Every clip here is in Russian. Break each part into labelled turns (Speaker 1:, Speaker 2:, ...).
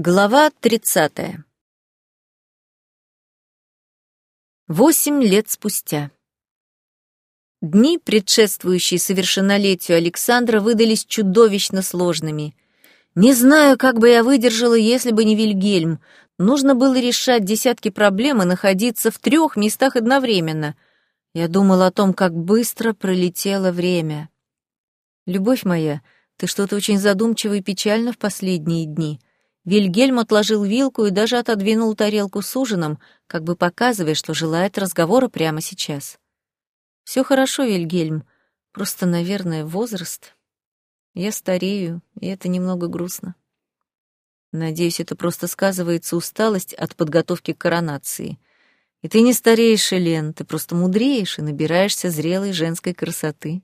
Speaker 1: Глава 30. Восемь лет спустя. Дни, предшествующие совершеннолетию Александра, выдались чудовищно сложными. Не знаю, как бы я выдержала, если бы не Вильгельм. Нужно было решать десятки проблем и находиться в трех местах одновременно. Я думала о том, как быстро пролетело время. Любовь моя, ты что-то очень задумчиво и печально в последние дни — Вильгельм отложил вилку и даже отодвинул тарелку с ужином, как бы показывая, что желает разговора прямо сейчас. Все хорошо, Вильгельм, просто, наверное, возраст. Я старею, и это немного грустно. Надеюсь, это просто сказывается усталость от подготовки к коронации. И ты не стареешь, Элен, ты просто мудреешь и набираешься зрелой женской красоты.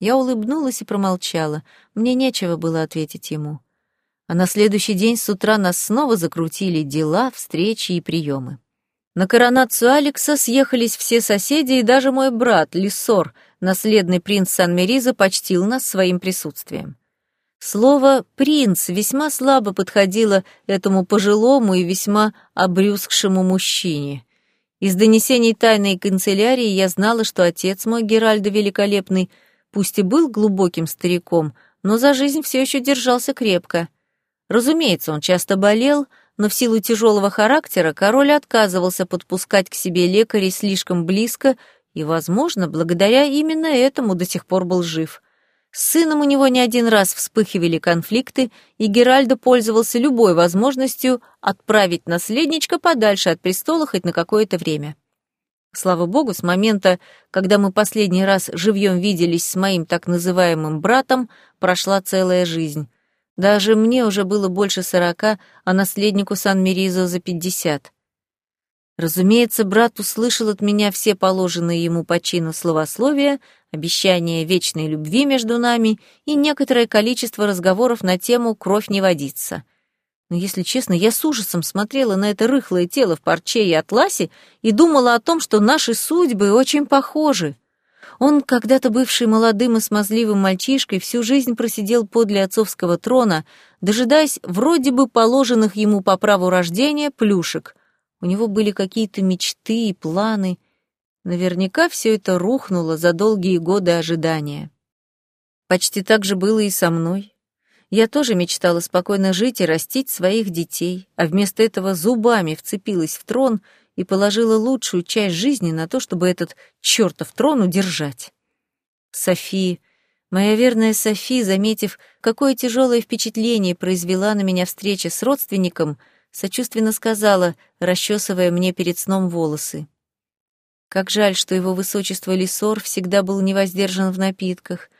Speaker 1: Я улыбнулась и промолчала. Мне нечего было ответить ему а на следующий день с утра нас снова закрутили дела, встречи и приемы. На коронацию Алекса съехались все соседи, и даже мой брат, Лиссор, наследный принц Сан-Мериза, почтил нас своим присутствием. Слово «принц» весьма слабо подходило этому пожилому и весьма обрюзгшему мужчине. Из донесений тайной канцелярии я знала, что отец мой, Геральдо Великолепный, пусть и был глубоким стариком, но за жизнь все еще держался крепко — Разумеется, он часто болел, но в силу тяжелого характера король отказывался подпускать к себе лекарей слишком близко и, возможно, благодаря именно этому до сих пор был жив. С сыном у него не один раз вспыхивали конфликты, и Геральдо пользовался любой возможностью отправить наследничка подальше от престола хоть на какое-то время. Слава богу, с момента, когда мы последний раз живьем виделись с моим так называемым братом, прошла целая жизнь. Даже мне уже было больше сорока, а наследнику Сан-Меризо за пятьдесят. Разумеется, брат услышал от меня все положенные ему по чину словословия, обещание вечной любви между нами и некоторое количество разговоров на тему «кровь не водится». Но, если честно, я с ужасом смотрела на это рыхлое тело в парче и атласе и думала о том, что наши судьбы очень похожи. Он, когда-то бывший молодым и смазливым мальчишкой, всю жизнь просидел подле отцовского трона, дожидаясь вроде бы положенных ему по праву рождения плюшек. У него были какие-то мечты и планы. Наверняка все это рухнуло за долгие годы ожидания. Почти так же было и со мной. Я тоже мечтала спокойно жить и растить своих детей, а вместо этого зубами вцепилась в трон — и положила лучшую часть жизни на то, чтобы этот чертов трон удержать. Софи, моя верная Софи, заметив, какое тяжелое впечатление произвела на меня встреча с родственником, сочувственно сказала, расчесывая мне перед сном волосы. Как жаль, что его высочество Лисор всегда был невоздержан в напитках,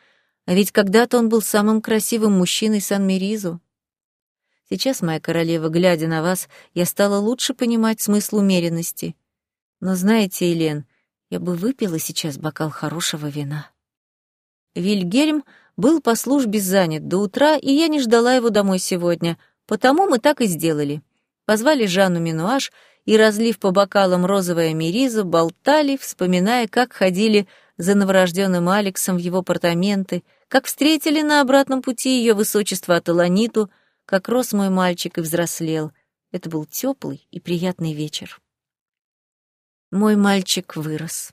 Speaker 1: а ведь когда-то он был самым красивым мужчиной Сан-Меризу. Сейчас, моя королева, глядя на вас, я стала лучше понимать смысл умеренности. Но знаете, Елен, я бы выпила сейчас бокал хорошего вина. Вильгельм был по службе занят до утра, и я не ждала его домой сегодня, потому мы так и сделали. Позвали Жанну Минуаш и, разлив по бокалам розовое меризу, болтали, вспоминая, как ходили за новорожденным Алексом в его апартаменты, как встретили на обратном пути ее высочество Аталаниту — как рос мой мальчик и взрослел. Это был теплый и приятный вечер. Мой мальчик вырос.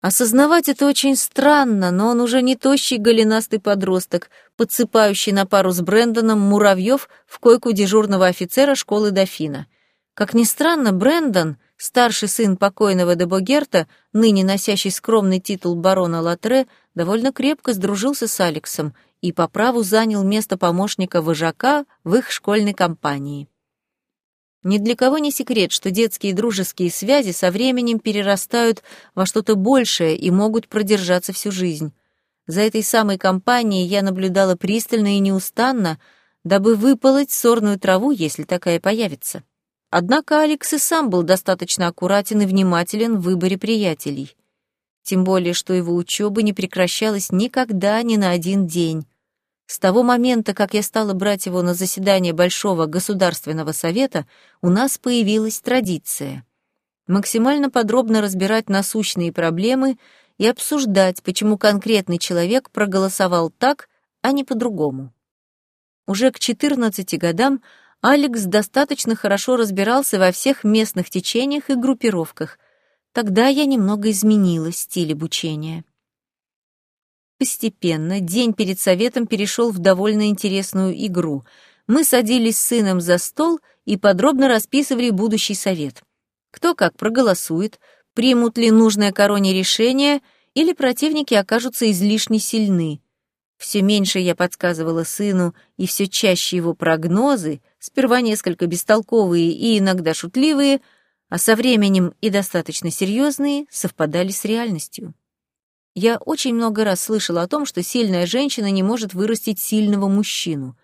Speaker 1: Осознавать это очень странно, но он уже не тощий голенастый подросток, подсыпающий на пару с Брэндоном муравьев в койку дежурного офицера школы дофина. Как ни странно, Брэндон, старший сын покойного Дебогерта, ныне носящий скромный титул барона Латре, довольно крепко сдружился с Алексом и по праву занял место помощника вожака в их школьной компании. Ни для кого не секрет, что детские дружеские связи со временем перерастают во что-то большее и могут продержаться всю жизнь. За этой самой компанией я наблюдала пристально и неустанно, дабы выполоть сорную траву, если такая появится. Однако Алекс и сам был достаточно аккуратен и внимателен в выборе приятелей. Тем более, что его учеба не прекращалась никогда ни на один день. С того момента, как я стала брать его на заседание Большого Государственного Совета, у нас появилась традиция максимально подробно разбирать насущные проблемы и обсуждать, почему конкретный человек проголосовал так, а не по-другому. Уже к 14 годам Алекс достаточно хорошо разбирался во всех местных течениях и группировках. Тогда я немного изменила стиль обучения. Постепенно день перед советом перешел в довольно интересную игру. Мы садились с сыном за стол и подробно расписывали будущий совет. Кто как проголосует, примут ли нужное короне решение или противники окажутся излишне сильны. Все меньше я подсказывала сыну, и все чаще его прогнозы, сперва несколько бестолковые и иногда шутливые, а со временем и достаточно серьезные, совпадали с реальностью. Я очень много раз слышала о том, что сильная женщина не может вырастить сильного мужчину.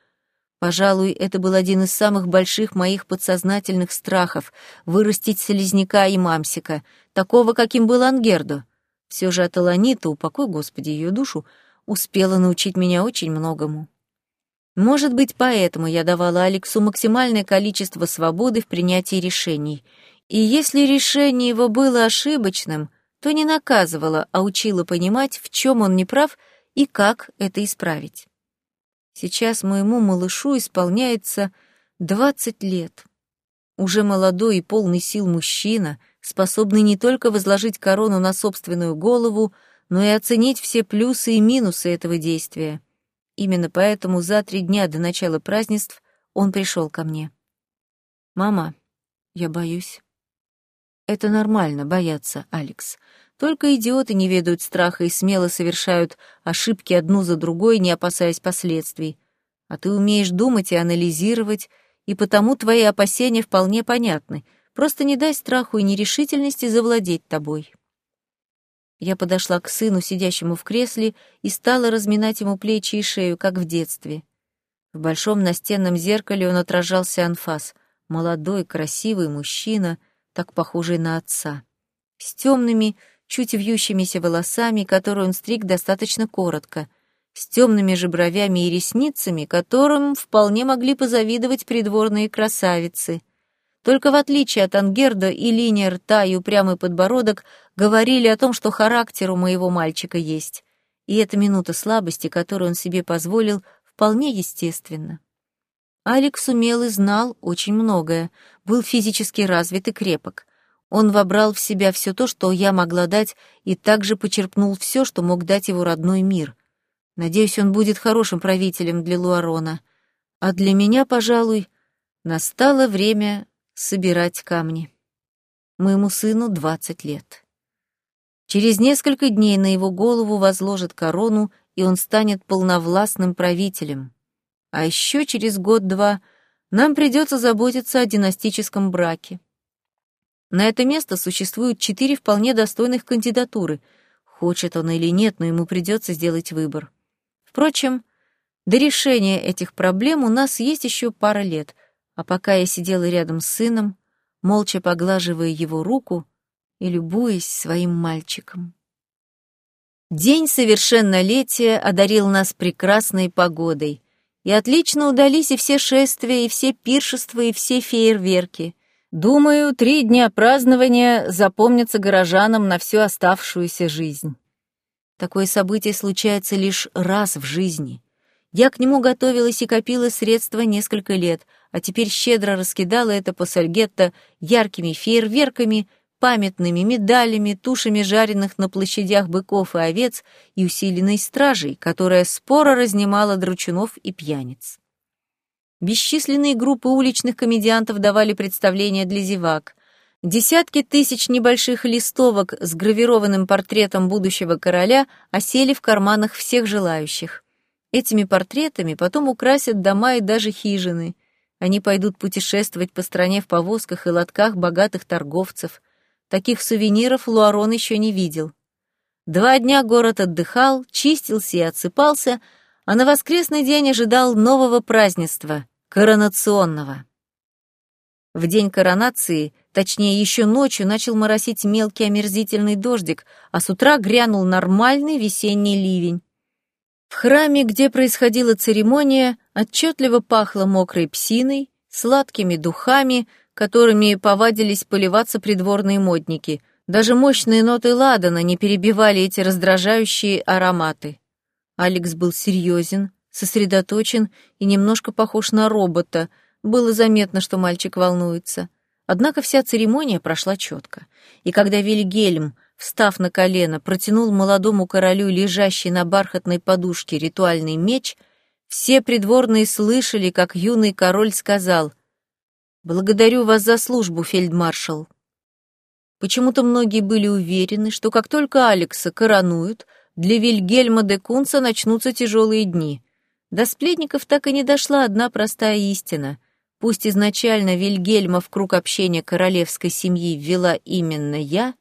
Speaker 1: Пожалуй, это был один из самых больших моих подсознательных страхов — вырастить слизняка и мамсика, такого, каким был Ангердо. Все же Аталанита, упокой, Господи, ее душу, — успела научить меня очень многому. Может быть, поэтому я давала Алексу максимальное количество свободы в принятии решений. И если решение его было ошибочным, то не наказывала, а учила понимать, в чем он не прав и как это исправить. Сейчас моему малышу исполняется 20 лет. Уже молодой и полный сил мужчина, способный не только возложить корону на собственную голову, но и оценить все плюсы и минусы этого действия. Именно поэтому за три дня до начала празднеств он пришел ко мне. «Мама, я боюсь». «Это нормально, бояться, Алекс. Только идиоты не ведают страха и смело совершают ошибки одну за другой, не опасаясь последствий. А ты умеешь думать и анализировать, и потому твои опасения вполне понятны. Просто не дай страху и нерешительности завладеть тобой». Я подошла к сыну, сидящему в кресле, и стала разминать ему плечи и шею, как в детстве. В большом настенном зеркале он отражался анфас, молодой, красивый мужчина, так похожий на отца, с темными, чуть вьющимися волосами, которые он стриг достаточно коротко, с темными же бровями и ресницами, которым вполне могли позавидовать придворные красавицы. Только в отличие от Ангерда и линия рта и упрямый подбородок говорили о том, что характер у моего мальчика есть. И эта минута слабости, которую он себе позволил, вполне естественна. Алекс умел и знал очень многое, был физически развит и крепок. Он вобрал в себя все то, что я могла дать, и также почерпнул все, что мог дать его родной мир. Надеюсь, он будет хорошим правителем для Луарона. А для меня, пожалуй, настало время собирать камни. Моему сыну двадцать лет. Через несколько дней на его голову возложат корону, и он станет полновластным правителем. А еще через год-два нам придется заботиться о династическом браке. На это место существуют четыре вполне достойных кандидатуры. Хочет он или нет, но ему придется сделать выбор. Впрочем, до решения этих проблем у нас есть еще пара лет — а пока я сидела рядом с сыном, молча поглаживая его руку и любуясь своим мальчиком. День совершеннолетия одарил нас прекрасной погодой, и отлично удались и все шествия, и все пиршества, и все фейерверки. Думаю, три дня празднования запомнятся горожанам на всю оставшуюся жизнь. Такое событие случается лишь раз в жизни. Я к нему готовилась и копила средства несколько лет — а теперь щедро раскидала это по Сальгетто яркими фейерверками, памятными медалями, тушами жареных на площадях быков и овец и усиленной стражей, которая споро разнимала дручунов и пьяниц. Бесчисленные группы уличных комедиантов давали представления для зевак. Десятки тысяч небольших листовок с гравированным портретом будущего короля осели в карманах всех желающих. Этими портретами потом украсят дома и даже хижины — они пойдут путешествовать по стране в повозках и лотках богатых торговцев. Таких сувениров Луарон еще не видел. Два дня город отдыхал, чистился и отсыпался, а на воскресный день ожидал нового празднества — коронационного. В день коронации, точнее еще ночью, начал моросить мелкий омерзительный дождик, а с утра грянул нормальный весенний ливень. В храме, где происходила церемония, отчетливо пахло мокрой псиной, сладкими духами, которыми повадились поливаться придворные модники. Даже мощные ноты ладана не перебивали эти раздражающие ароматы. Алекс был серьезен, сосредоточен и немножко похож на робота. Было заметно, что мальчик волнуется. Однако вся церемония прошла четко. И когда Вильгельм, встав на колено, протянул молодому королю лежащий на бархатной подушке ритуальный меч, все придворные слышали, как юный король сказал «Благодарю вас за службу, фельдмаршал». Почему-то многие были уверены, что как только Алекса коронуют, для Вильгельма де Кунца начнутся тяжелые дни. До сплетников так и не дошла одна простая истина. Пусть изначально Вильгельма в круг общения королевской семьи ввела именно я,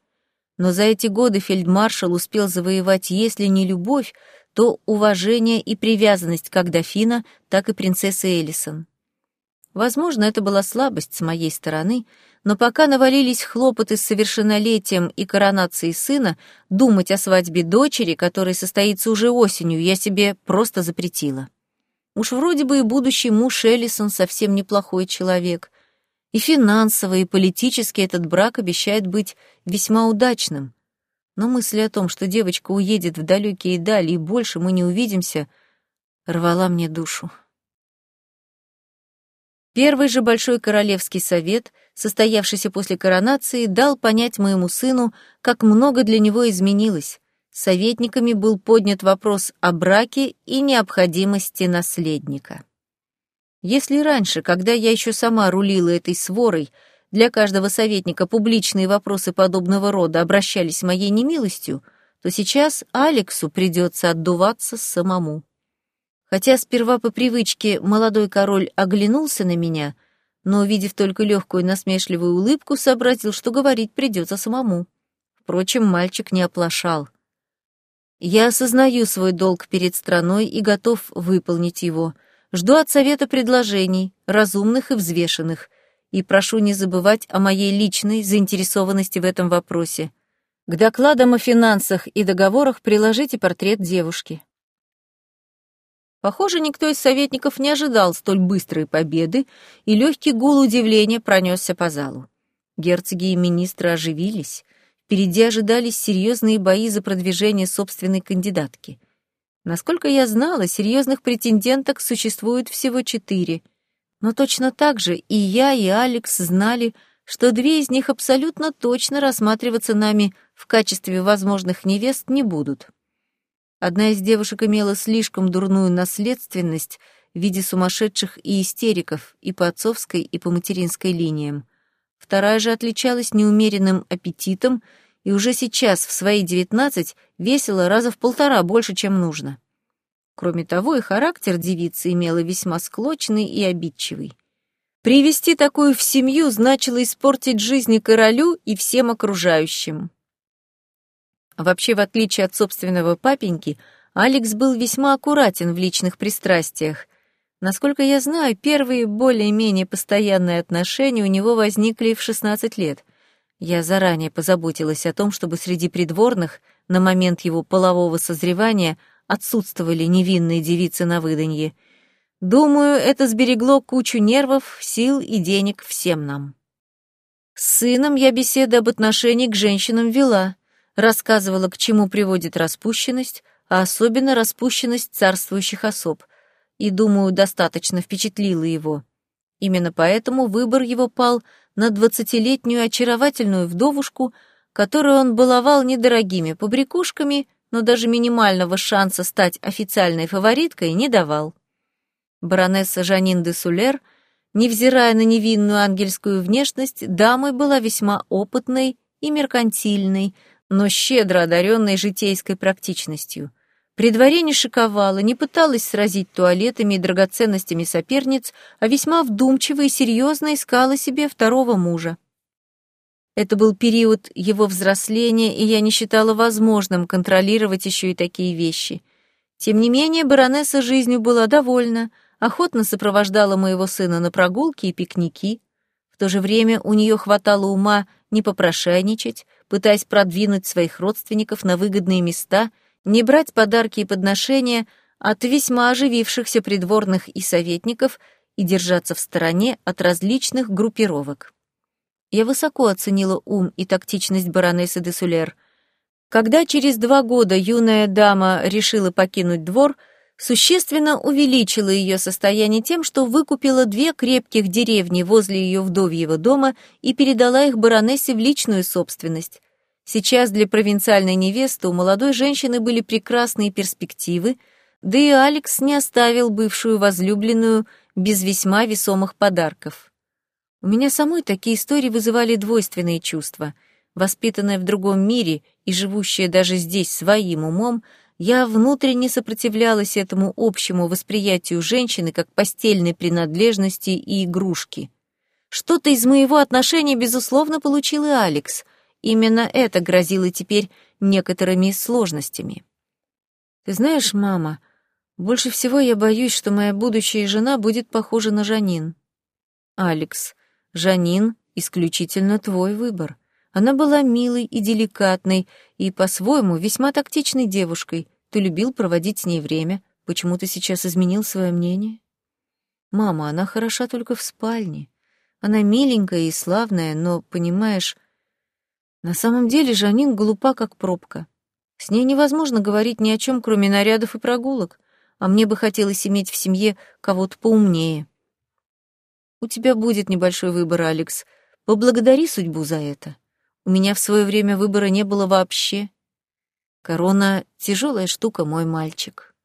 Speaker 1: но за эти годы фельдмаршал успел завоевать, если не любовь, то уважение и привязанность как дофина, так и принцессы Элисон. Возможно, это была слабость с моей стороны, но пока навалились хлопоты с совершеннолетием и коронацией сына, думать о свадьбе дочери, которая состоится уже осенью, я себе просто запретила. Уж вроде бы и будущий муж Эллисон совсем неплохой человек. И финансово, и политически этот брак обещает быть весьма удачным. Но мысль о том, что девочка уедет в далекие дали и больше мы не увидимся, рвала мне душу. Первый же Большой Королевский Совет, состоявшийся после коронации, дал понять моему сыну, как много для него изменилось. Советниками был поднят вопрос о браке и необходимости наследника. Если раньше, когда я еще сама рулила этой сворой, для каждого советника публичные вопросы подобного рода обращались моей немилостью, то сейчас Алексу придется отдуваться самому. Хотя сперва по привычке молодой король оглянулся на меня, но, увидев только легкую насмешливую улыбку, сообразил, что говорить придется самому. Впрочем, мальчик не оплошал. Я осознаю свой долг перед страной и готов выполнить его. Жду от совета предложений, разумных и взвешенных, и прошу не забывать о моей личной заинтересованности в этом вопросе. К докладам о финансах и договорах приложите портрет девушки. Похоже, никто из советников не ожидал столь быстрой победы, и легкий гул удивления пронесся по залу. Герцоги и министры оживились. Впереди ожидались серьезные бои за продвижение собственной кандидатки. Насколько я знала, серьезных претенденток существует всего четыре. Но точно так же и я, и Алекс знали, что две из них абсолютно точно рассматриваться нами в качестве возможных невест не будут. Одна из девушек имела слишком дурную наследственность в виде сумасшедших и истериков и по отцовской, и по материнской линиям. Вторая же отличалась неумеренным аппетитом и уже сейчас, в свои девятнадцать, весила раза в полтора больше, чем нужно. Кроме того, и характер девицы имела весьма склочный и обидчивый. Привести такую в семью значило испортить жизнь королю и всем окружающим. Вообще, в отличие от собственного папеньки, Алекс был весьма аккуратен в личных пристрастиях. Насколько я знаю, первые более-менее постоянные отношения у него возникли в 16 лет. Я заранее позаботилась о том, чтобы среди придворных на момент его полового созревания отсутствовали невинные девицы на выданье. Думаю, это сберегло кучу нервов, сил и денег всем нам. С сыном я беседы об отношении к женщинам вела — рассказывала, к чему приводит распущенность, а особенно распущенность царствующих особ, и, думаю, достаточно впечатлила его. Именно поэтому выбор его пал на двадцатилетнюю очаровательную вдовушку, которую он баловал недорогими побрякушками, но даже минимального шанса стать официальной фавориткой не давал. Баронесса Жанин де Сулер, невзирая на невинную ангельскую внешность, дамой была весьма опытной и меркантильной, но щедро одаренной житейской практичностью. При дворе не шиковала, не пыталась сразить туалетами и драгоценностями соперниц, а весьма вдумчиво и серьезно искала себе второго мужа. Это был период его взросления, и я не считала возможным контролировать еще и такие вещи. Тем не менее, баронесса жизнью была довольна, охотно сопровождала моего сына на прогулки и пикники. В то же время у нее хватало ума не попрошайничать, пытаясь продвинуть своих родственников на выгодные места, не брать подарки и подношения от весьма оживившихся придворных и советников и держаться в стороне от различных группировок. Я высоко оценила ум и тактичность баронессы де Сулер. Когда через два года юная дама решила покинуть двор, существенно увеличила ее состояние тем, что выкупила две крепких деревни возле ее вдовьего дома и передала их баронессе в личную собственность. Сейчас для провинциальной невесты у молодой женщины были прекрасные перспективы, да и Алекс не оставил бывшую возлюбленную без весьма весомых подарков. У меня самой такие истории вызывали двойственные чувства. Воспитанная в другом мире и живущая даже здесь своим умом, я внутренне сопротивлялась этому общему восприятию женщины как постельной принадлежности и игрушки. Что-то из моего отношения, безусловно, получил и Алекс. Именно это грозило теперь некоторыми сложностями. Ты знаешь, мама, больше всего я боюсь, что моя будущая жена будет похожа на Жанин. Алекс, Жанин — исключительно твой выбор. Она была милой и деликатной, и, по-своему, весьма тактичной девушкой. Ты любил проводить с ней время. Почему ты сейчас изменил свое мнение? Мама, она хороша только в спальне. Она миленькая и славная, но, понимаешь, на самом деле Жанин глупа, как пробка. С ней невозможно говорить ни о чем, кроме нарядов и прогулок, а мне бы хотелось иметь в семье кого-то поумнее. У тебя будет небольшой выбор, Алекс. Поблагодари судьбу за это. У меня в свое время выбора не было вообще. Корона — тяжелая штука, мой мальчик.